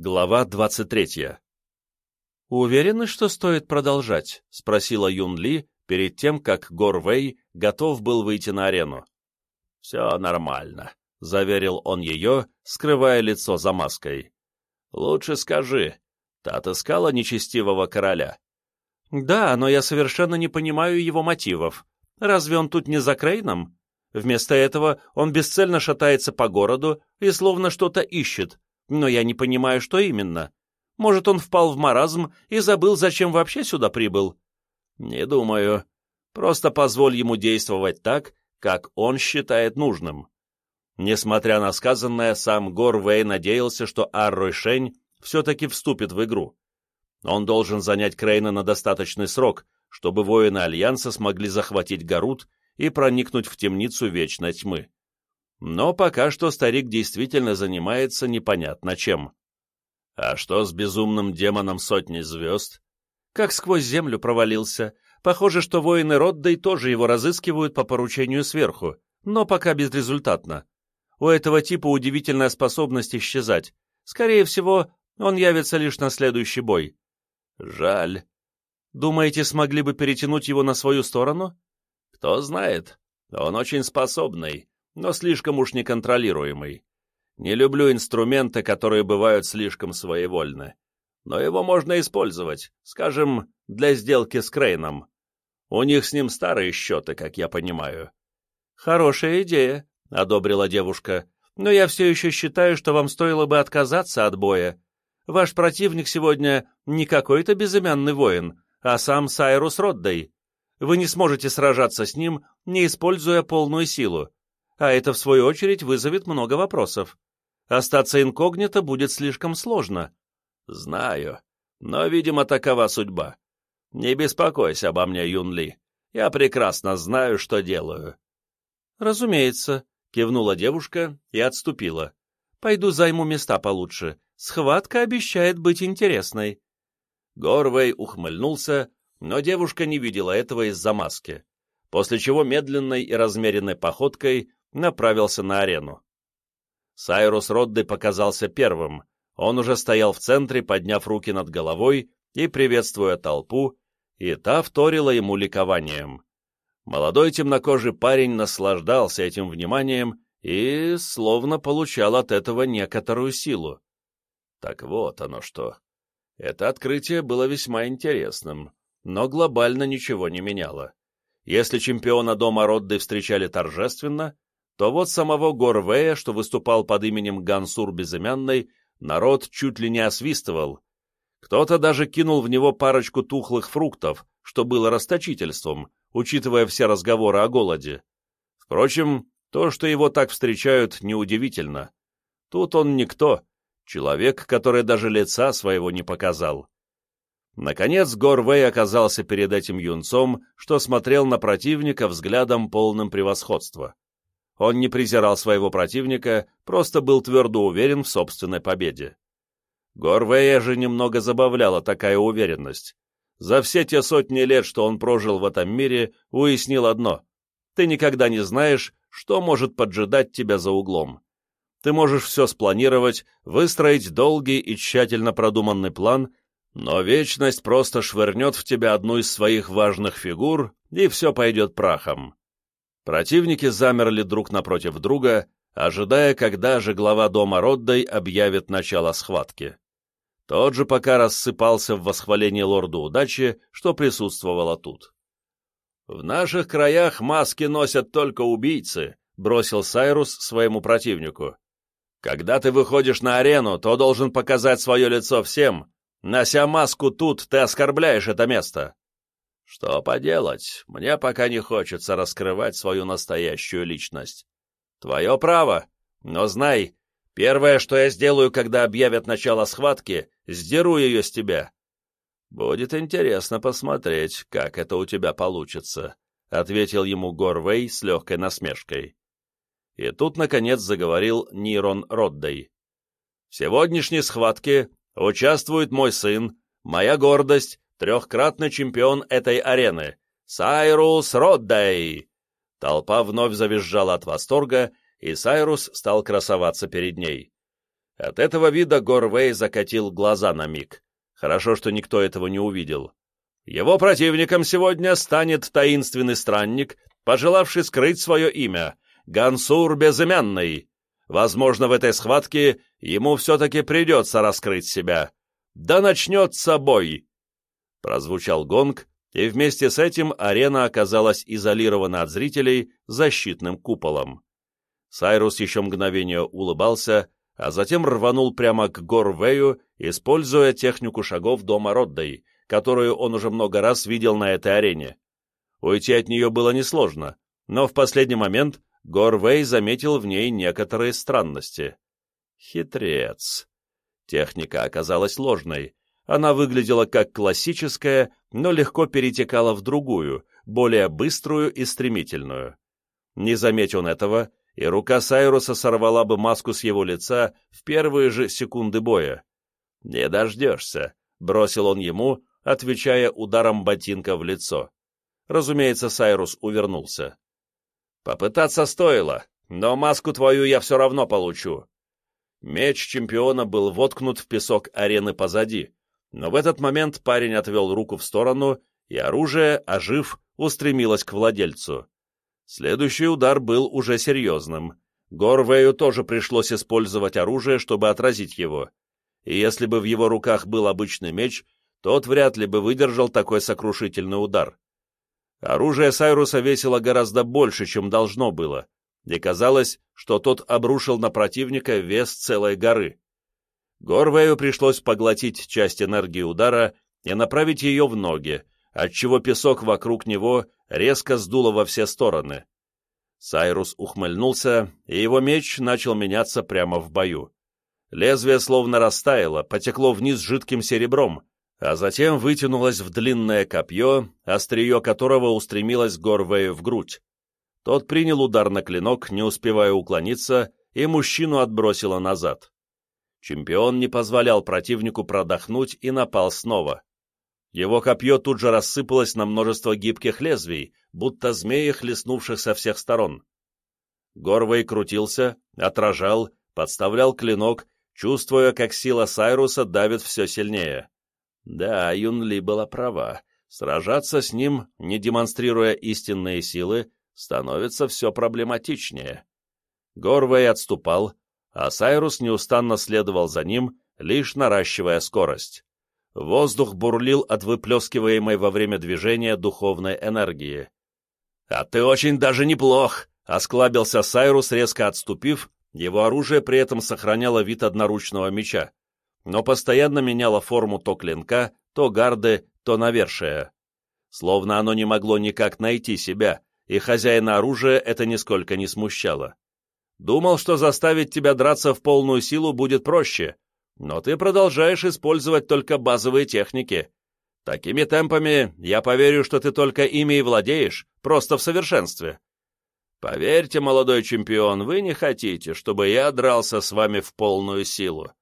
Глава 23 «Уверены, что стоит продолжать?» — спросила Юн Ли перед тем, как Гор Вэй готов был выйти на арену. «Все нормально», — заверил он ее, скрывая лицо за маской. «Лучше скажи, ты отыскала нечестивого короля?» «Да, но я совершенно не понимаю его мотивов. Разве он тут не за Крейном? Вместо этого он бесцельно шатается по городу и словно что-то ищет, но я не понимаю, что именно. Может, он впал в маразм и забыл, зачем вообще сюда прибыл? Не думаю. Просто позволь ему действовать так, как он считает нужным. Несмотря на сказанное, сам Гор Вэй надеялся, что Аррой Шень все-таки вступит в игру. Он должен занять Крейна на достаточный срок, чтобы воины Альянса смогли захватить Гарут и проникнуть в темницу Вечной Тьмы. Но пока что старик действительно занимается непонятно чем. А что с безумным демоном сотни звезд? Как сквозь землю провалился. Похоже, что воины Роддой тоже его разыскивают по поручению сверху, но пока безрезультатно. У этого типа удивительная способность исчезать. Скорее всего, он явится лишь на следующий бой. Жаль. Думаете, смогли бы перетянуть его на свою сторону? Кто знает. Он очень способный, но слишком уж неконтролируемый. Не люблю инструменты, которые бывают слишком своевольны. Но его можно использовать, скажем, для сделки с Крейном. У них с ним старые счеты, как я понимаю. «Хорошая идея», — одобрила девушка. «Но я все еще считаю, что вам стоило бы отказаться от боя. Ваш противник сегодня не какой-то безымянный воин, а сам Сайрус Роддей. Вы не сможете сражаться с ним, не используя полную силу а это, в свою очередь, вызовет много вопросов. Остаться инкогнито будет слишком сложно. Знаю, но, видимо, такова судьба. Не беспокойся обо мне, Юнли. Я прекрасно знаю, что делаю. Разумеется, кивнула девушка и отступила. Пойду займу места получше. Схватка обещает быть интересной. Горвей ухмыльнулся, но девушка не видела этого из-за маски, после чего медленной и размеренной походкой направился на арену. Сайрус Родды показался первым, он уже стоял в центре, подняв руки над головой и приветствуя толпу, и та вторила ему ликованием. Молодой темнокожий парень наслаждался этим вниманием и словно получал от этого некоторую силу. Так вот оно что. Это открытие было весьма интересным, но глобально ничего не меняло. Если чемпиона дома Родды встречали торжественно, то вот самого Горвея, что выступал под именем Гансур Безымянной, народ чуть ли не освистывал. Кто-то даже кинул в него парочку тухлых фруктов, что было расточительством, учитывая все разговоры о голоде. Впрочем, то, что его так встречают, неудивительно. Тут он никто, человек, который даже лица своего не показал. Наконец Горвей оказался перед этим юнцом, что смотрел на противника взглядом полным превосходства. Он не презирал своего противника, просто был твердо уверен в собственной победе. Горвея же немного забавляла такая уверенность. За все те сотни лет, что он прожил в этом мире, уяснил одно — ты никогда не знаешь, что может поджидать тебя за углом. Ты можешь все спланировать, выстроить долгий и тщательно продуманный план, но вечность просто швырнет в тебя одну из своих важных фигур, и все пойдет прахом. Противники замерли друг напротив друга, ожидая, когда же глава дома Роддай объявит начало схватки. Тот же пока рассыпался в восхвалении лорду удачи, что присутствовало тут. «В наших краях маски носят только убийцы», — бросил Сайрус своему противнику. «Когда ты выходишь на арену, то должен показать свое лицо всем. Нося маску тут, ты оскорбляешь это место. Что поделать, мне пока не хочется раскрывать свою настоящую личность. Твое право, но знай, первое, что я сделаю, когда объявят начало схватки, сдеру ее с тебя. Будет интересно посмотреть, как это у тебя получится, — ответил ему Горвей с легкой насмешкой. И тут, наконец, заговорил Нирон Роддей. В сегодняшней схватке участвует мой сын, моя гордость трехкратный чемпион этой арены, Сайрус Роддей!» Толпа вновь завизжала от восторга, и Сайрус стал красоваться перед ней. От этого вида Горвей закатил глаза на миг. Хорошо, что никто этого не увидел. Его противником сегодня станет таинственный странник, пожелавший скрыть свое имя, Гансур Безымянный. Возможно, в этой схватке ему все-таки придется раскрыть себя. Да начнется бой!» Прозвучал гонг, и вместе с этим арена оказалась изолирована от зрителей защитным куполом. Сайрус еще мгновение улыбался, а затем рванул прямо к Горвею, используя технику шагов дома Роддой, которую он уже много раз видел на этой арене. Уйти от нее было несложно, но в последний момент Горвей заметил в ней некоторые странности. Хитрец. Техника оказалась ложной. Она выглядела как классическая, но легко перетекала в другую, более быструю и стремительную. Не заметь он этого, и рука Сайруса сорвала бы маску с его лица в первые же секунды боя. «Не дождешься», — бросил он ему, отвечая ударом ботинка в лицо. Разумеется, Сайрус увернулся. «Попытаться стоило, но маску твою я все равно получу». Меч чемпиона был воткнут в песок арены позади, но в этот момент парень отвел руку в сторону, и оружие, ожив, устремилось к владельцу. Следующий удар был уже серьезным. Горвею тоже пришлось использовать оружие, чтобы отразить его. И если бы в его руках был обычный меч, тот вряд ли бы выдержал такой сокрушительный удар. Оружие Сайруса весило гораздо больше, чем должно было, и казалось, что тот обрушил на противника вес целой горы. Горвею пришлось поглотить часть энергии удара и направить ее в ноги, отчего песок вокруг него резко сдуло во все стороны. Сайрус ухмыльнулся, и его меч начал меняться прямо в бою. Лезвие словно растаяло, потекло вниз жидким серебром, а затем вытянулось в длинное копье, острие которого устремилось Горвею в грудь. Тот принял удар на клинок, не успевая уклониться, и мужчину отбросило назад. Чемпион не позволял противнику продохнуть и напал снова. Его копье тут же рассыпалось на множество гибких лезвий, будто змеи, хлестнувших со всех сторон. Горвей крутился, отражал, подставлял клинок, чувствуя, как сила Сайруса давит все сильнее. Да, Юнли была права. Сражаться с ним, не демонстрируя истинные силы, становится все проблематичнее. Горвей отступал, а Сайрус неустанно следовал за ним, лишь наращивая скорость. Воздух бурлил от выплескиваемой во время движения духовной энергии. «А ты очень даже неплох!» — осклабился Сайрус, резко отступив, его оружие при этом сохраняло вид одноручного меча но постоянно меняло форму то клинка, то гарды, то навершия. Словно оно не могло никак найти себя, и хозяина оружия это нисколько не смущало. Думал, что заставить тебя драться в полную силу будет проще, но ты продолжаешь использовать только базовые техники. Такими темпами я поверю, что ты только ими и владеешь, просто в совершенстве. Поверьте, молодой чемпион, вы не хотите, чтобы я дрался с вами в полную силу.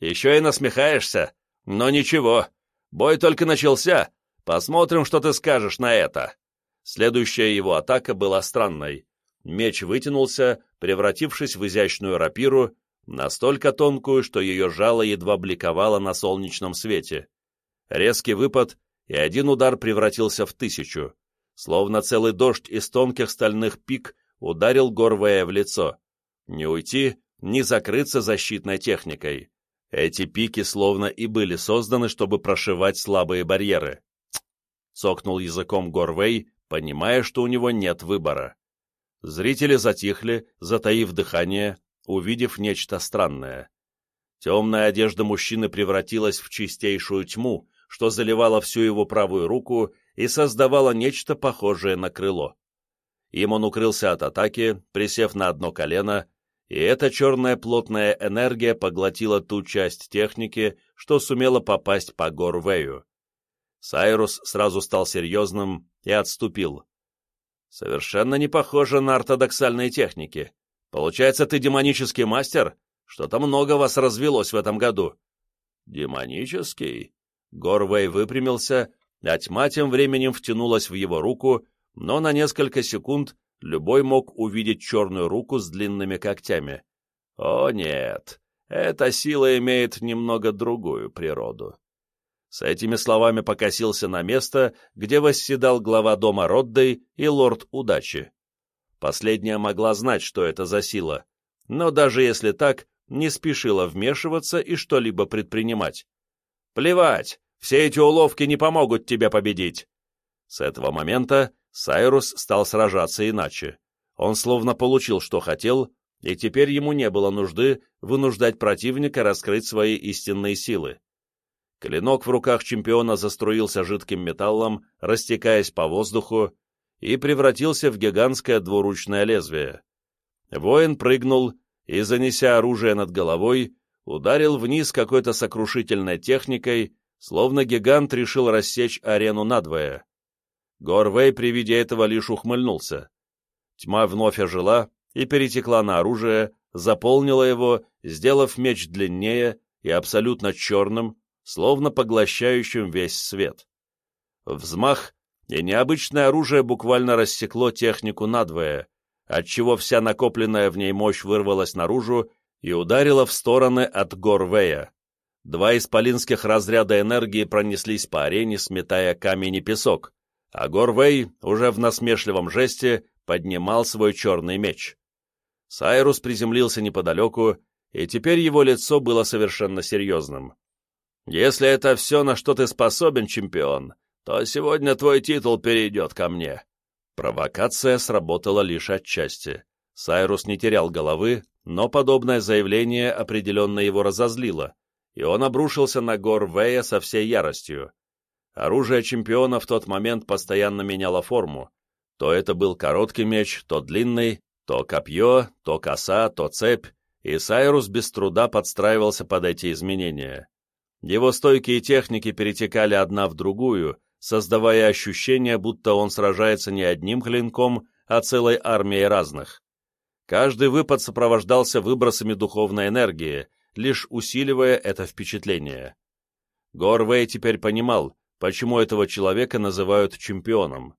Еще и насмехаешься? Но ничего, бой только начался. Посмотрим, что ты скажешь на это. Следующая его атака была странной. Меч вытянулся, превратившись в изящную рапиру, настолько тонкую, что ее жало едва бликовало на солнечном свете. Резкий выпад, и один удар превратился в тысячу. Словно целый дождь из тонких стальных пик ударил Горвея в лицо. Не уйти, не закрыться защитной техникой. Эти пики словно и были созданы, чтобы прошивать слабые барьеры. Цокнул языком Горвей, понимая, что у него нет выбора. Зрители затихли, затаив дыхание, увидев нечто странное. Темная одежда мужчины превратилась в чистейшую тьму, что заливало всю его правую руку и создавало нечто похожее на крыло. Им он укрылся от атаки, присев на одно колено и эта черная плотная энергия поглотила ту часть техники, что сумела попасть по Горвею. Сайрус сразу стал серьезным и отступил. «Совершенно не похоже на ортодоксальные техники. Получается, ты демонический мастер? Что-то много вас развелось в этом году». «Демонический?» Горвей выпрямился, а тьма тем временем втянулась в его руку, но на несколько секунд любой мог увидеть черную руку с длинными когтями. О нет, эта сила имеет немного другую природу. С этими словами покосился на место, где восседал глава дома Роддей и лорд Удачи. Последняя могла знать, что это за сила, но даже если так, не спешила вмешиваться и что-либо предпринимать. «Плевать, все эти уловки не помогут тебе победить!» С этого момента Сайрус стал сражаться иначе. Он словно получил, что хотел, и теперь ему не было нужды вынуждать противника раскрыть свои истинные силы. Клинок в руках чемпиона заструился жидким металлом, растекаясь по воздуху, и превратился в гигантское двуручное лезвие. Воин прыгнул и, занеся оружие над головой, ударил вниз какой-то сокрушительной техникой, словно гигант решил рассечь арену надвое. Горвей при виде этого лишь ухмыльнулся. Тьма вновь ожила и перетекла на оружие, заполнила его, сделав меч длиннее и абсолютно черным, словно поглощающим весь свет. Взмах, и необычное оружие буквально рассекло технику надвое, отчего вся накопленная в ней мощь вырвалась наружу и ударила в стороны от Горвея. Два исполинских разряда энергии пронеслись по арене, сметая камень и песок, а Горвей уже в насмешливом жесте поднимал свой черный меч. Сайрус приземлился неподалеку, и теперь его лицо было совершенно серьезным. «Если это все, на что ты способен, чемпион, то сегодня твой титул перейдет ко мне». Провокация сработала лишь отчасти. Сайрус не терял головы, но подобное заявление определенно его разозлило, и он обрушился на гор Вэя со всей яростью. Оружие чемпиона в тот момент постоянно меняло форму. То это был короткий меч, то длинный, то копье, то коса, то цепь, и Сайрус без труда подстраивался под эти изменения. Его стойкие техники перетекали одна в другую, создавая ощущение, будто он сражается не одним клинком, а целой армией разных. Каждый выпад сопровождался выбросами духовной энергии, лишь усиливая это впечатление. Горвей теперь понимал, почему этого человека называют чемпионом.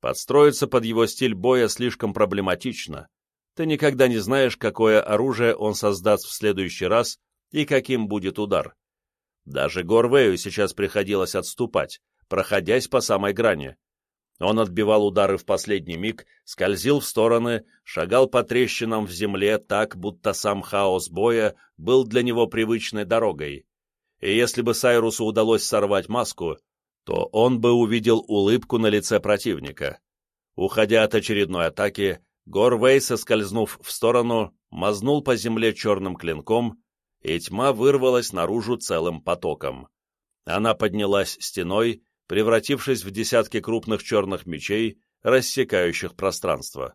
Подстроиться под его стиль боя слишком проблематично. Ты никогда не знаешь, какое оружие он создаст в следующий раз и каким будет удар. Даже Горвею сейчас приходилось отступать, проходясь по самой грани. Он отбивал удары в последний миг, скользил в стороны, шагал по трещинам в земле так, будто сам хаос боя был для него привычной дорогой. И если бы Сайрусу удалось сорвать маску, то он бы увидел улыбку на лице противника. Уходя от очередной атаки, Горвей, соскользнув в сторону, мазнул по земле черным клинком, и тьма вырвалась наружу целым потоком. Она поднялась стеной, превратившись в десятки крупных черных мечей, рассекающих пространство.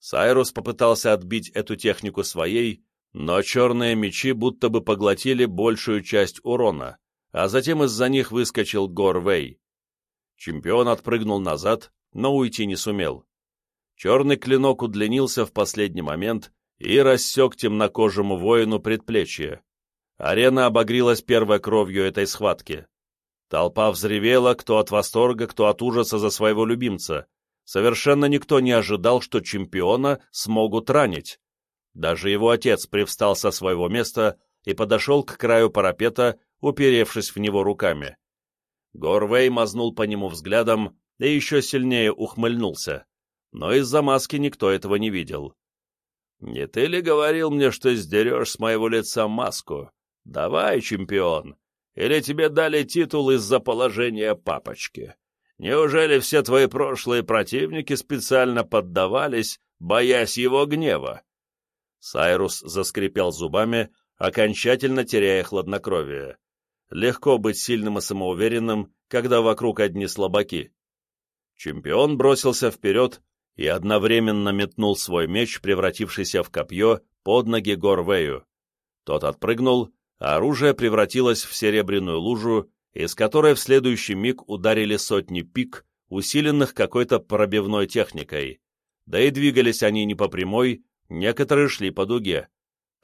Сайрус попытался отбить эту технику своей, но черные мечи будто бы поглотили большую часть урона, а затем из-за них выскочил Горвей. Чемпион отпрыгнул назад, но уйти не сумел. Черный клинок удлинился в последний момент и рассек темнокожему воину предплечье. Арена обогрелась первой кровью этой схватки. Толпа взревела, кто от восторга, кто от ужаса за своего любимца. Совершенно никто не ожидал, что чемпиона смогут ранить. Даже его отец привстал со своего места и подошел к краю парапета, уперевшись в него руками. Горвей мазнул по нему взглядом и еще сильнее ухмыльнулся. Но из-за маски никто этого не видел. «Не ты ли говорил мне, что сдерешь с моего лица маску? Давай, чемпион, или тебе дали титул из-за положения папочки? Неужели все твои прошлые противники специально поддавались, боясь его гнева?» Сайрус заскрипел зубами, окончательно теряя хладнокровие. Легко быть сильным и самоуверенным, когда вокруг одни слабаки. Чемпион бросился вперед и одновременно метнул свой меч, превратившийся в копье, под ноги Горвею. Тот отпрыгнул а оружие превратилось в серебряную лужу, из которой в следующий миг ударили сотни пик, усиленных какой-то пробивной техникой. Да и двигались они не по прямой, некоторые шли по дуге.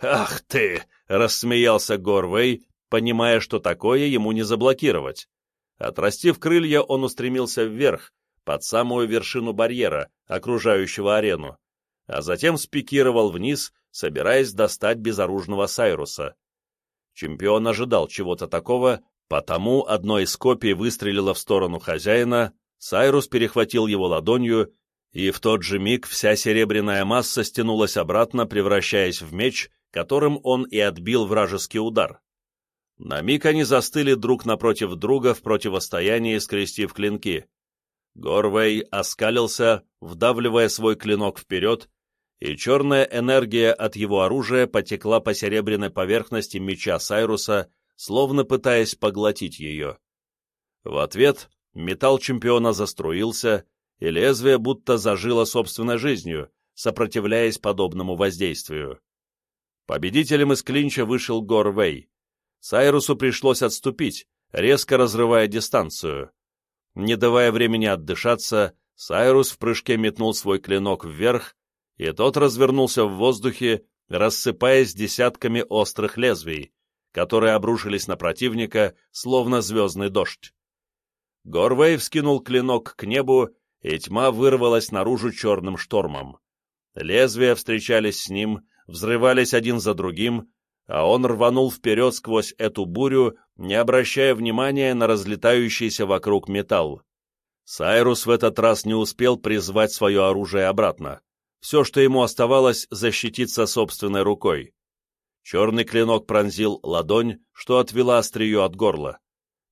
«Ах ты!» — рассмеялся Горвей, понимая, что такое ему не заблокировать. Отрастив крылья, он устремился вверх, под самую вершину барьера, окружающего арену. а затем спикировал вниз, собираясь достать безоружного Сайруса. Чемпион ожидал чего-то такого, потому одной из копий выстрелило в сторону хозяина, Сайрус перехватил его ладонью, и в тот же миг вся серебряная масса стянулась обратно, превращаясь в меч, которым он и отбил вражеский удар. На миг они застыли друг напротив друга в противостоянии, скрестив клинки. Горвей оскалился, вдавливая свой клинок вперед, и черная энергия от его оружия потекла по серебряной поверхности меча Сайруса, словно пытаясь поглотить ее. В ответ металл чемпиона заструился, и лезвие будто зажило собственной жизнью, сопротивляясь подобному воздействию. Победителем из клинча вышел Горвей. Сайрусу пришлось отступить, резко разрывая дистанцию. Не давая времени отдышаться, Сайрус в прыжке метнул свой клинок вверх, и тот развернулся в воздухе, рассыпаясь десятками острых лезвий, которые обрушились на противника, словно звездный дождь. Горвей вскинул клинок к небу, и тьма вырвалась наружу черным штормом. Лезвия встречались с ним, взрывались один за другим, а он рванул вперед сквозь эту бурю, не обращая внимания на разлетающийся вокруг металл. Сайрус в этот раз не успел призвать свое оружие обратно. Все, что ему оставалось, защититься собственной рукой. Черный клинок пронзил ладонь, что отвела острие от горла.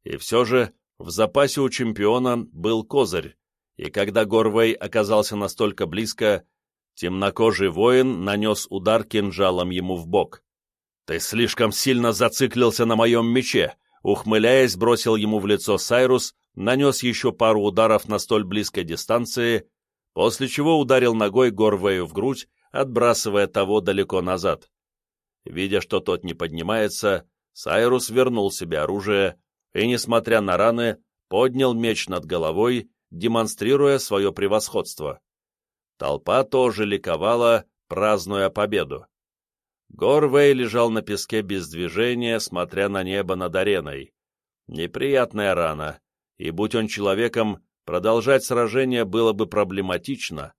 И все же в запасе у чемпиона был козырь, и когда Горвей оказался настолько близко, темнокожий воин нанес удар кинжалом ему в бок. «Ты слишком сильно зациклился на моем мече!» Ухмыляясь, бросил ему в лицо Сайрус, нанес еще пару ударов на столь близкой дистанции, после чего ударил ногой Горвею в грудь, отбрасывая того далеко назад. Видя, что тот не поднимается, Сайрус вернул себе оружие и, несмотря на раны, поднял меч над головой, демонстрируя свое превосходство. Толпа тоже ликовала, празднуя победу. Горвей лежал на песке без движения, смотря на небо над ареной. Неприятная рана, и, будь он человеком, Продолжать сражение было бы проблематично,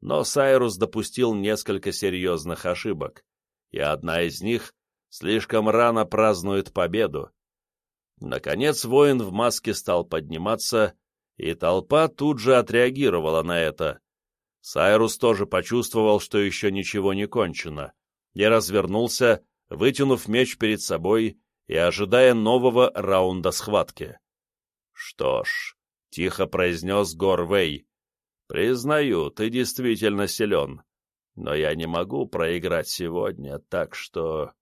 но Сайрус допустил несколько серьезных ошибок, и одна из них слишком рано празднует победу. Наконец воин в маске стал подниматься, и толпа тут же отреагировала на это. Сайрус тоже почувствовал, что еще ничего не кончено, и развернулся, вытянув меч перед собой и ожидая нового раунда схватки. Что ж, — тихо произнес Горвей. «Признаю, ты действительно силен, но я не могу проиграть сегодня, так что...»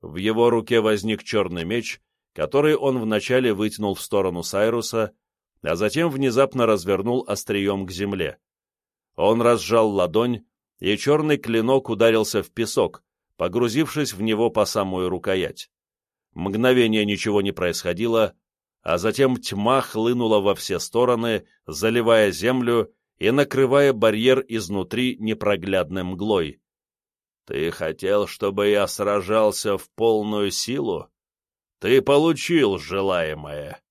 В его руке возник черный меч, который он вначале вытянул в сторону Сайруса, а затем внезапно развернул острием к земле. Он разжал ладонь, и черный клинок ударился в песок, погрузившись в него по самую рукоять. Мгновение ничего не происходило, а затем тьма хлынула во все стороны, заливая землю и накрывая барьер изнутри непроглядной мглой. «Ты хотел, чтобы я сражался в полную силу? Ты получил желаемое!»